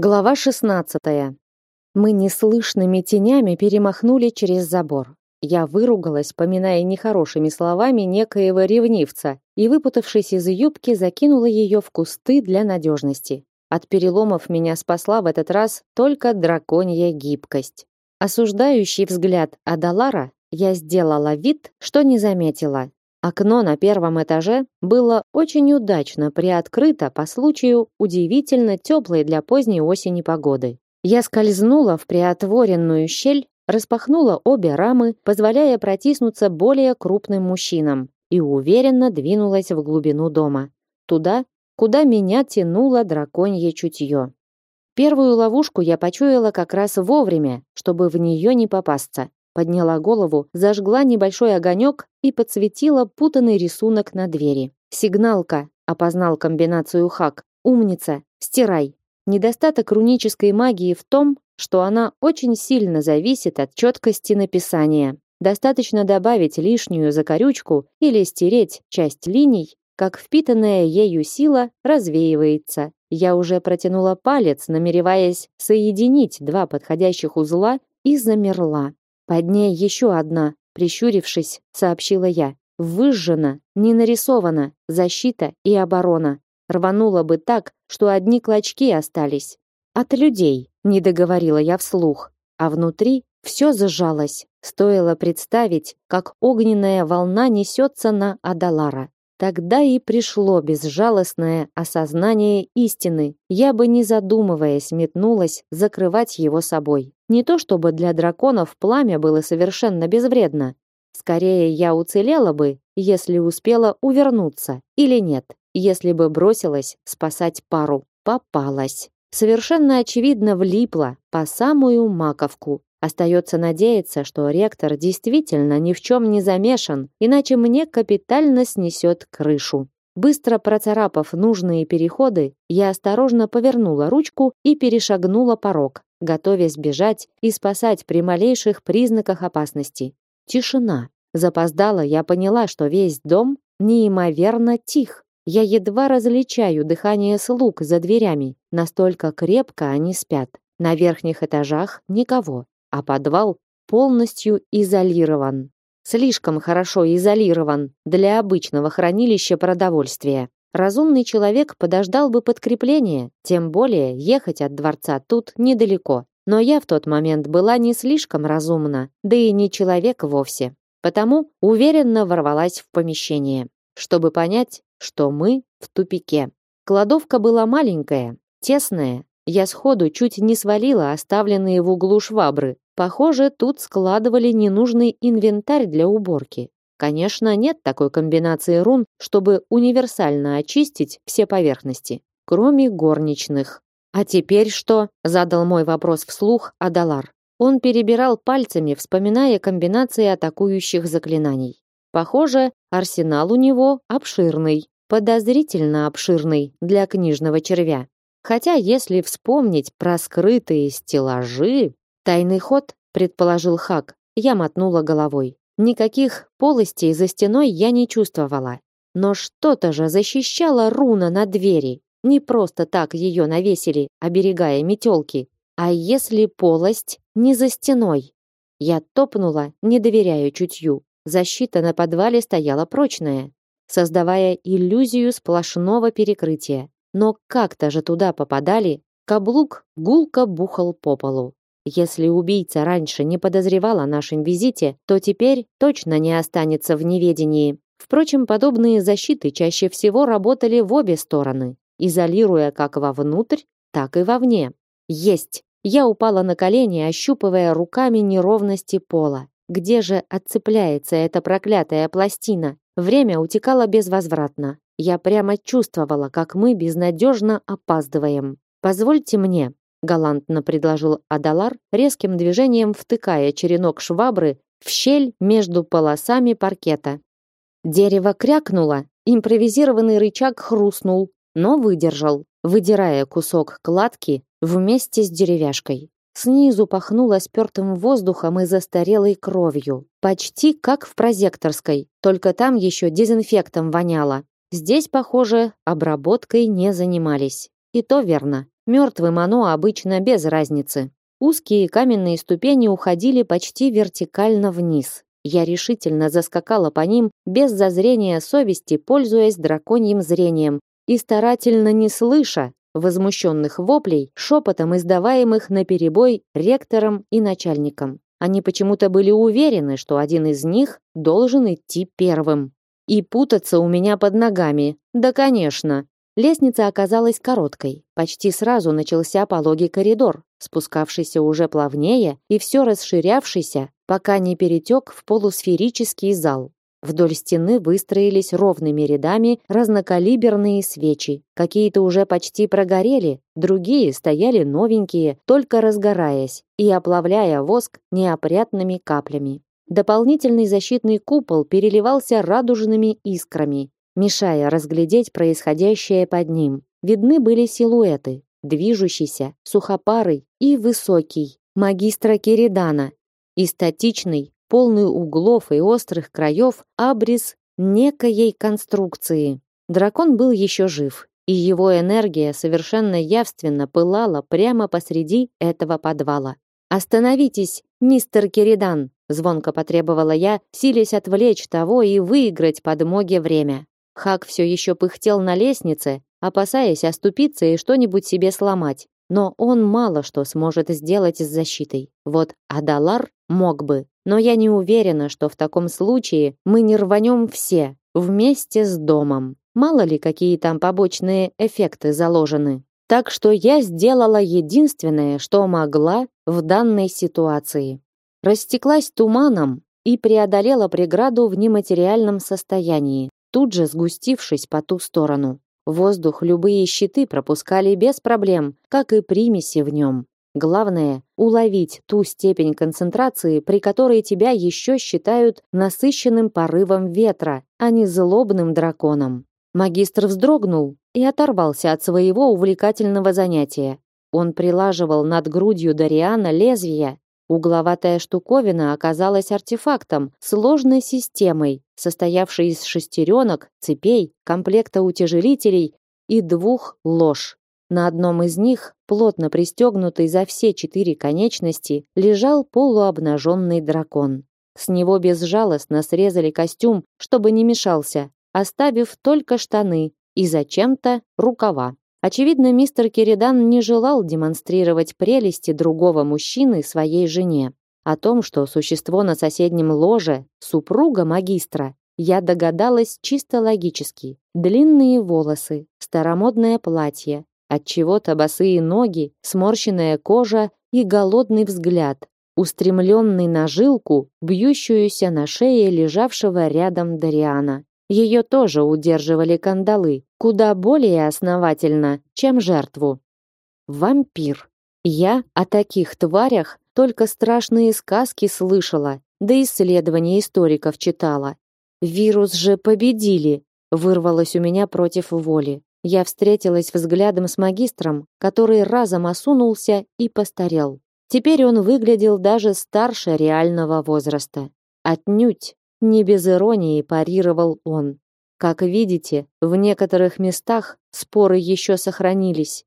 Глава 16. Мы неслышными тенями перемахнули через забор. Я выругалась, поминая нехорошими словами некоего ревнивца, и, выпутавшись из юбки, закинула ее в кусты для надежности. От переломов меня спасла в этот раз только драконья гибкость. Осуждающий взгляд Адалара я сделала вид, что не заметила, Окно на первом этаже было очень удачно приоткрыто по случаю удивительно теплой для поздней осени погоды. Я скользнула в приотворенную щель, распахнула обе рамы, позволяя протиснуться более крупным мужчинам, и уверенно двинулась в глубину дома, туда, куда меня тянуло драконье чутье. Первую ловушку я почуяла как раз вовремя, чтобы в нее не попасться подняла голову, зажгла небольшой огонек и подсветила путанный рисунок на двери. Сигналка, опознал комбинацию хак. Умница, стирай. Недостаток рунической магии в том, что она очень сильно зависит от четкости написания. Достаточно добавить лишнюю закорючку или стереть часть линий, как впитанная ею сила развеивается. Я уже протянула палец, намереваясь соединить два подходящих узла, и замерла. Под ней еще одна, прищурившись, сообщила я. Выжжена, не нарисована, защита и оборона. Рванула бы так, что одни клочки остались. От людей, не договорила я вслух, а внутри все зажалось. Стоило представить, как огненная волна несется на Адалара. Тогда и пришло безжалостное осознание истины. Я бы не задумываясь метнулась закрывать его собой. Не то чтобы для драконов пламя было совершенно безвредно. Скорее я уцелела бы, если успела увернуться, или нет, если бы бросилась спасать пару. Попалась. Совершенно очевидно влипла по самую маковку. Остается надеяться, что ректор действительно ни в чем не замешан, иначе мне капитально снесет крышу. Быстро процарапав нужные переходы, я осторожно повернула ручку и перешагнула порог, готовясь бежать и спасать при малейших признаках опасности. Тишина. Запоздала, я поняла, что весь дом неимоверно тих. Я едва различаю дыхание слуг за дверями, настолько крепко они спят. На верхних этажах никого а подвал полностью изолирован. Слишком хорошо изолирован для обычного хранилища продовольствия. Разумный человек подождал бы подкрепления, тем более ехать от дворца тут недалеко. Но я в тот момент была не слишком разумна, да и не человек вовсе. Потому уверенно ворвалась в помещение, чтобы понять, что мы в тупике. Кладовка была маленькая, тесная, я сходу чуть не свалила оставленные в углу швабры. Похоже, тут складывали ненужный инвентарь для уборки. Конечно, нет такой комбинации рун, чтобы универсально очистить все поверхности, кроме горничных. А теперь что? задал мой вопрос вслух Адалар. Он перебирал пальцами, вспоминая комбинации атакующих заклинаний. Похоже, арсенал у него обширный, подозрительно обширный для книжного червя. Хотя, если вспомнить про скрытые стеллажи, тайный ход, предположил Хак, я мотнула головой. Никаких полостей за стеной я не чувствовала. Но что-то же защищало руна на двери. Не просто так ее навесили, оберегая метелки. А если полость не за стеной? Я топнула, не доверяя чутью. Защита на подвале стояла прочная, создавая иллюзию сплошного перекрытия. Но как-то же туда попадали. Каблук гулко бухал по полу. Если убийца раньше не подозревал о нашем визите, то теперь точно не останется в неведении. Впрочем, подобные защиты чаще всего работали в обе стороны, изолируя как вовнутрь, так и вовне. Есть. Я упала на колени, ощупывая руками неровности пола. Где же отцепляется эта проклятая пластина? Время утекало безвозвратно. Я прямо чувствовала, как мы безнадежно опаздываем. Позвольте мне, галантно предложил Адалар, резким движением втыкая черенок швабры в щель между полосами паркета. Дерево крякнуло, импровизированный рычаг хрустнул, но выдержал, выдирая кусок кладки вместе с деревяшкой. Снизу пахнуло спёртым воздухом и застарелой кровью, почти как в прозекторской, только там еще дезинфектом воняло. Здесь, похоже, обработкой не занимались. И то верно. Мертвым оно обычно без разницы. Узкие каменные ступени уходили почти вертикально вниз. Я решительно заскакала по ним без зазрения совести, пользуясь драконьим зрением и старательно не слыша возмущенных воплей, шепотом издаваемых на перебой ректором и начальником. Они почему-то были уверены, что один из них должен идти первым. И путаться у меня под ногами. Да, конечно. Лестница оказалась короткой. Почти сразу начался пологий коридор, спускавшийся уже плавнее и все расширявшийся, пока не перетек в полусферический зал. Вдоль стены выстроились ровными рядами разнокалиберные свечи. Какие-то уже почти прогорели, другие стояли новенькие, только разгораясь и оплавляя воск неопрятными каплями. Дополнительный защитный купол переливался радужными искрами, мешая разглядеть происходящее под ним. Видны были силуэты, движущийся, сухопарый и высокий, магистра Киридана, и статичный, полный углов и острых краев абрис некоей конструкции. Дракон был еще жив, и его энергия совершенно явственно пылала прямо посреди этого подвала. «Остановитесь, мистер Киридан!» звонко потребовала я, силясь отвлечь того и выиграть подмоге время. Хак все еще пыхтел на лестнице, опасаясь оступиться и что-нибудь себе сломать. Но он мало что сможет сделать с защитой. Вот Адалар мог бы. Но я не уверена, что в таком случае мы не рванем все, вместе с домом. Мало ли, какие там побочные эффекты заложены. Так что я сделала единственное, что могла в данной ситуации. Растеклась туманом и преодолела преграду в нематериальном состоянии тут же сгустившись по ту сторону. Воздух любые щиты пропускали без проблем, как и примеси в нем. Главное уловить ту степень концентрации, при которой тебя еще считают насыщенным порывом ветра, а не злобным драконом. Магистр вздрогнул и оторвался от своего увлекательного занятия. Он прилаживал над грудью Дариана лезвие Угловатая штуковина оказалась артефактом, сложной системой, состоявшей из шестеренок, цепей, комплекта утяжелителей и двух лож. На одном из них, плотно пристегнутый за все четыре конечности, лежал полуобнаженный дракон. С него безжалостно срезали костюм, чтобы не мешался, оставив только штаны и зачем-то рукава. Очевидно, мистер Кередан не желал демонстрировать прелести другого мужчины своей жене. О том, что существо на соседнем ложе супруга магистра, я догадалась чисто логически. Длинные волосы, старомодное платье, от чего-то босые ноги, сморщенная кожа и голодный взгляд, устремленный на жилку, бьющуюся на шее лежавшего рядом Дариана. Ее тоже удерживали кандалы, куда более основательно, чем жертву. Вампир. Я о таких тварях только страшные сказки слышала, да исследования историков читала. Вирус же победили, вырвалось у меня против воли. Я встретилась взглядом с магистром, который разом осунулся и постарел. Теперь он выглядел даже старше реального возраста. Отнюдь не без иронии парировал он. Как видите, в некоторых местах споры еще сохранились.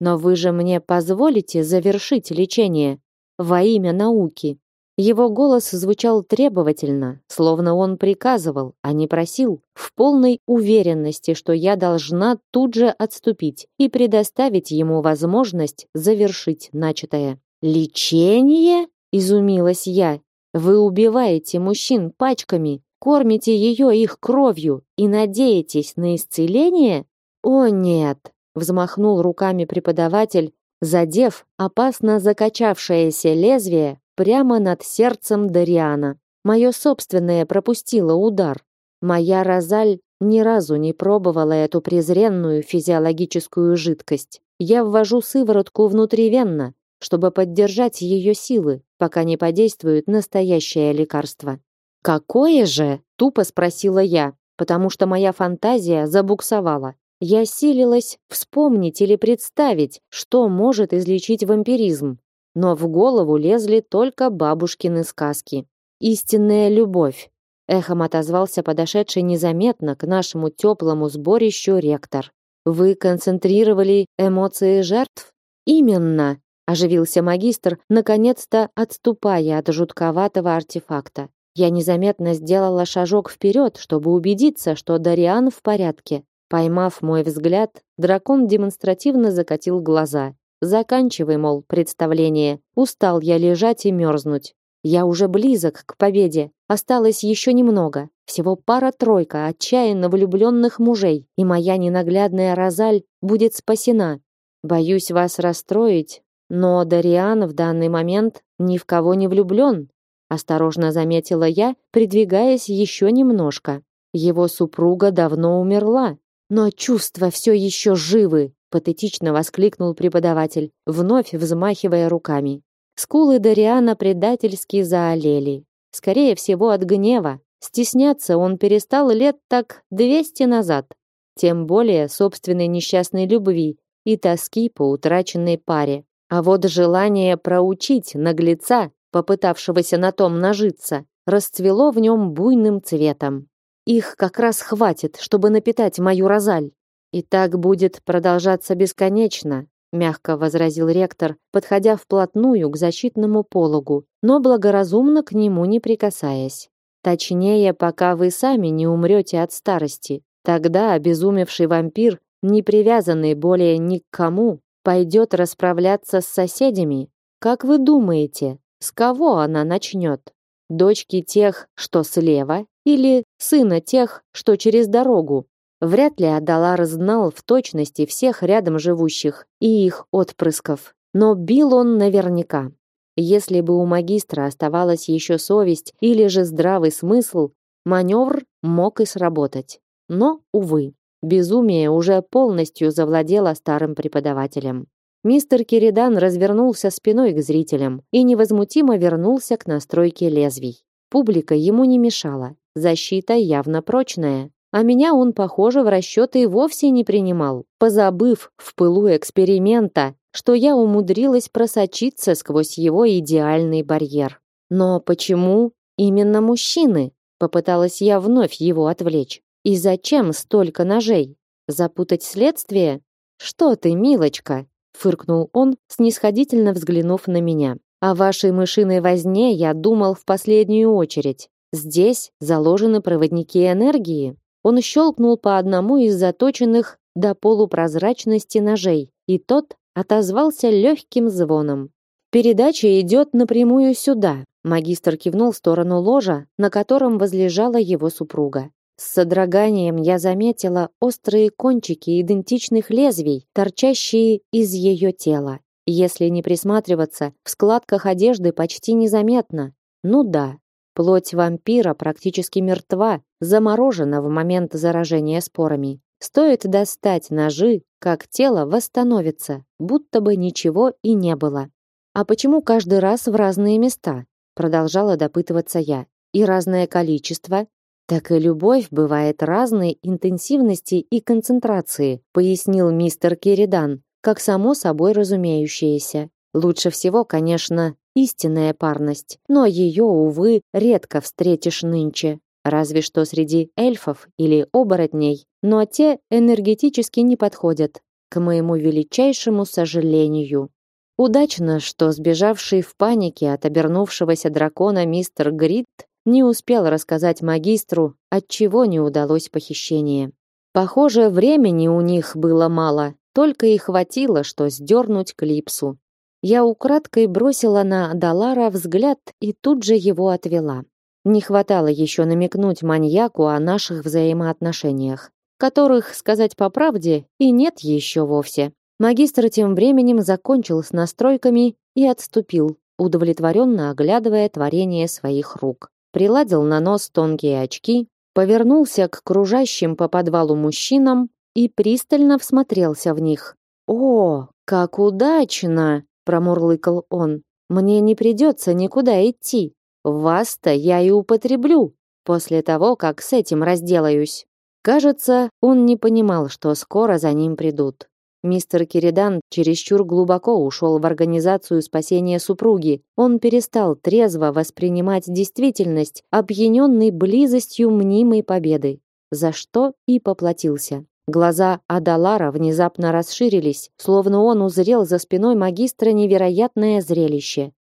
Но вы же мне позволите завершить лечение во имя науки. Его голос звучал требовательно, словно он приказывал, а не просил, в полной уверенности, что я должна тут же отступить и предоставить ему возможность завершить начатое. Лечение? изумилась я, вы убиваете мужчин пачками, кормите ее их кровью и надеетесь на исцеление? О нет, взмахнул руками преподаватель, задев опасно закачавшееся лезвие прямо над сердцем Дариана. Мое собственное пропустило удар. Моя Розаль ни разу не пробовала эту презренную физиологическую жидкость. Я ввожу сыворотку внутривенно, чтобы поддержать ее силы, пока не подействует настоящее лекарство. Какое же? тупо спросила я, потому что моя фантазия забуксовала. Я силилась вспомнить или представить, что может излечить вампиризм, но в голову лезли только бабушкины сказки. Истинная любовь. Эхом отозвался подошедший незаметно к нашему теплому сборищу ректор. Вы концентрировали эмоции жертв? Именно, оживился магистр, наконец-то отступая от жутковатого артефакта. Я незаметно сделала шажок вперед, чтобы убедиться, что Дариан в порядке. Поймав мой взгляд, дракон демонстративно закатил глаза. Заканчивай, мол, представление. Устал я лежать и мерзнуть. Я уже близок к победе. Осталось еще немного. Всего пара-тройка отчаянно влюбленных мужей, и моя ненаглядная Розаль будет спасена. Боюсь вас расстроить, но Дариан в данный момент ни в кого не влюблен. Осторожно заметила я, придвигаясь еще немножко. Его супруга давно умерла, но чувства все еще живы, патетично воскликнул преподаватель, вновь взмахивая руками. Скулы Дариана предательски заолели. Скорее всего, от гнева. Стесняться он перестал лет так двести назад. Тем более собственной несчастной любви и тоски по утраченной паре. А вот желание проучить наглеца, попытавшегося на том нажиться, расцвело в нем буйным цветом. Их как раз хватит, чтобы напитать мою розаль. И так будет продолжаться бесконечно, мягко возразил ректор, подходя вплотную к защитному пологу, но благоразумно к нему не прикасаясь. Точнее, пока вы сами не умрете от старости. Тогда обезумевший вампир, не привязанный более ни к кому, пойдет расправляться с соседями. Как вы думаете, с кого она начнет? Дочки тех, что слева, или сына тех, что через дорогу. Вряд ли Адалар знал в точности всех рядом живущих и их отпрысков, но бил он наверняка. Если бы у магистра оставалась еще совесть или же здравый смысл, маневр мог и сработать. Но, увы, безумие уже полностью завладело старым преподавателем. Мистер Киридан развернулся спиной к зрителям и невозмутимо вернулся к настройке лезвий. Публика ему не мешала, Защита явно прочная. А меня он, похоже, в расчеты и вовсе не принимал, позабыв в пылу эксперимента, что я умудрилась просочиться сквозь его идеальный барьер. Но почему именно мужчины? Попыталась я вновь его отвлечь. И зачем столько ножей? Запутать следствие? Что ты, милочка? фыркнул он, снисходительно взглянув на меня. О вашей мышиной возне я думал в последнюю очередь. Здесь заложены проводники энергии. Он щелкнул по одному из заточенных до полупрозрачности ножей, и тот отозвался легким звоном. Передача идет напрямую сюда. Магистр кивнул в сторону ложа, на котором возлежала его супруга. С содроганием я заметила острые кончики идентичных лезвий, торчащие из ее тела. Если не присматриваться, в складках одежды почти незаметно. Ну да, Плоть вампира практически мертва, заморожена в момент заражения спорами. Стоит достать ножи, как тело восстановится, будто бы ничего и не было. А почему каждый раз в разные места? Продолжала допытываться я. И разное количество? Так и любовь бывает разной интенсивности и концентрации, пояснил мистер Киридан, как само собой разумеющееся. Лучше всего, конечно, истинная парность, но ее, увы, редко встретишь нынче, разве что среди эльфов или оборотней, но те энергетически не подходят, к моему величайшему сожалению. Удачно, что сбежавший в панике от обернувшегося дракона мистер Грит не успел рассказать магистру, от чего не удалось похищение. Похоже, времени у них было мало, только и хватило, что сдернуть клипсу. Я украдкой бросила на Далара взгляд и тут же его отвела. Не хватало еще намекнуть маньяку о наших взаимоотношениях, которых, сказать по правде, и нет еще вовсе. Магистр тем временем закончил с настройками и отступил, удовлетворенно оглядывая творение своих рук. Приладил на нос тонкие очки, повернулся к кружащим по подвалу мужчинам и пристально всмотрелся в них. «О, как удачно!» Промурлыкал он. Мне не придется никуда идти. Вас-то я и употреблю после того, как с этим разделаюсь. Кажется, он не понимал, что скоро за ним придут. Мистер Киридан чересчур глубоко ушел в организацию спасения супруги. Он перестал трезво воспринимать действительность, опьяненный близостью мнимой победы, за что и поплатился. Глаза Адалара внезапно расширились, словно он узрел за спиной магистра невероятное зрелище.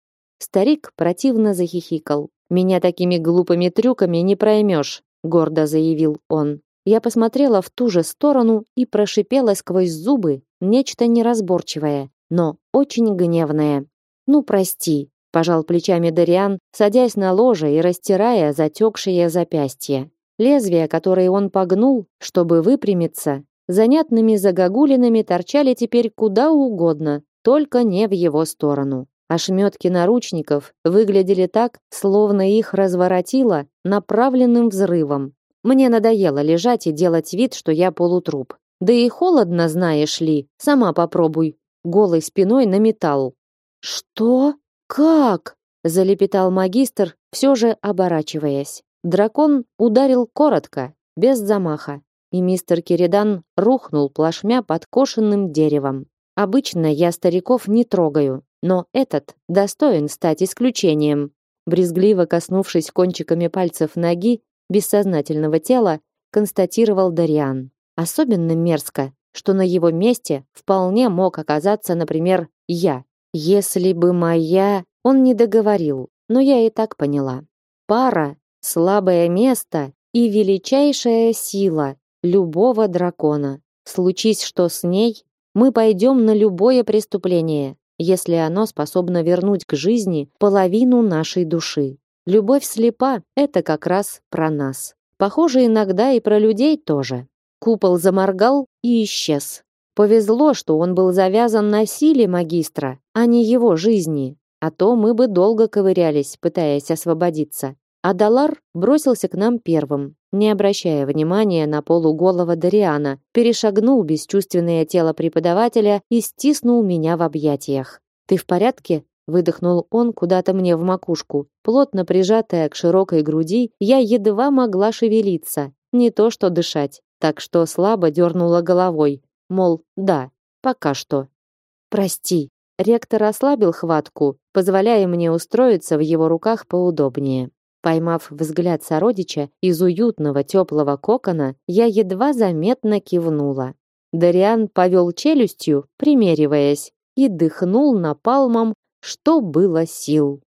Старик противно захихикал. Меня такими глупыми трюками не проймешь, гордо заявил он. Я посмотрела в ту же сторону и прошипела сквозь зубы нечто неразборчивое, но очень гневное. Ну прости, пожал плечами Дариан, садясь на ложе и растирая затекшее запястье. Лезвия, которые он погнул, чтобы выпрямиться, занятными загогулинами торчали теперь куда угодно, только не в его сторону. Ошметки наручников выглядели так, словно их разворотило направленным взрывом. Мне надоело лежать и делать вид, что я полутруп. Да и холодно, знаешь ли. Сама попробуй. Голой спиной на металл. Что? Как? залепетал магистр, все же оборачиваясь. Дракон ударил коротко, без замаха, и мистер Киридан рухнул плашмя под кошенным деревом. Обычно я стариков не трогаю, но этот достоин стать исключением. Брезгливо коснувшись кончиками пальцев ноги бессознательного тела, констатировал Дариан. Особенно мерзко, что на его месте вполне мог оказаться, например, я. Если бы моя, он не договорил, но я и так поняла. Пара слабое место и величайшая сила любого дракона. Случись что с ней, мы пойдем на любое преступление, если оно способно вернуть к жизни половину нашей души. Любовь слепа это как раз про нас. Похоже иногда и про людей тоже. Купол заморгал и исчез. Повезло, что он был завязан на силе магистра, а не его жизни, а то мы бы долго ковырялись, пытаясь освободиться. Адалар бросился к нам первым, не обращая внимания на полуголого Дариана, перешагнул бесчувственное тело преподавателя и стиснул меня в объятиях. «Ты в порядке?» — выдохнул он куда-то мне в макушку. Плотно прижатая к широкой груди, я едва могла шевелиться, не то что дышать, так что слабо дернула головой, мол, да, пока что. «Прости». Ректор ослабил хватку, позволяя мне устроиться в его руках поудобнее. Поймав взгляд сородича из уютного теплого кокона, я едва заметно кивнула. Дариан повел челюстью, примериваясь, и дыхнул напалмом, что было сил.